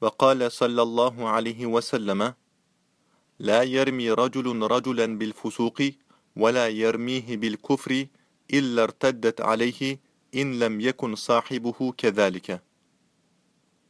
وقال صلى الله عليه وسلم لا يرمي رجل رجلا بالفسوق ولا يرميه بالكفر إلا ارتدت عليه إن لم يكن صاحبه كذلك.